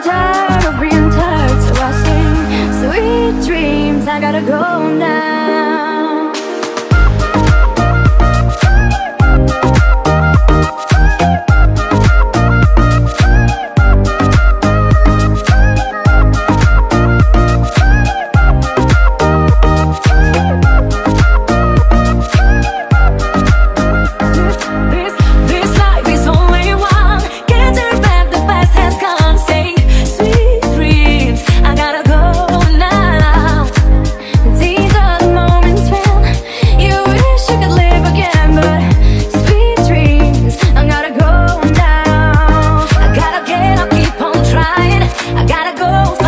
tired of being tired So I sing sweet dreams. I gotta go now close.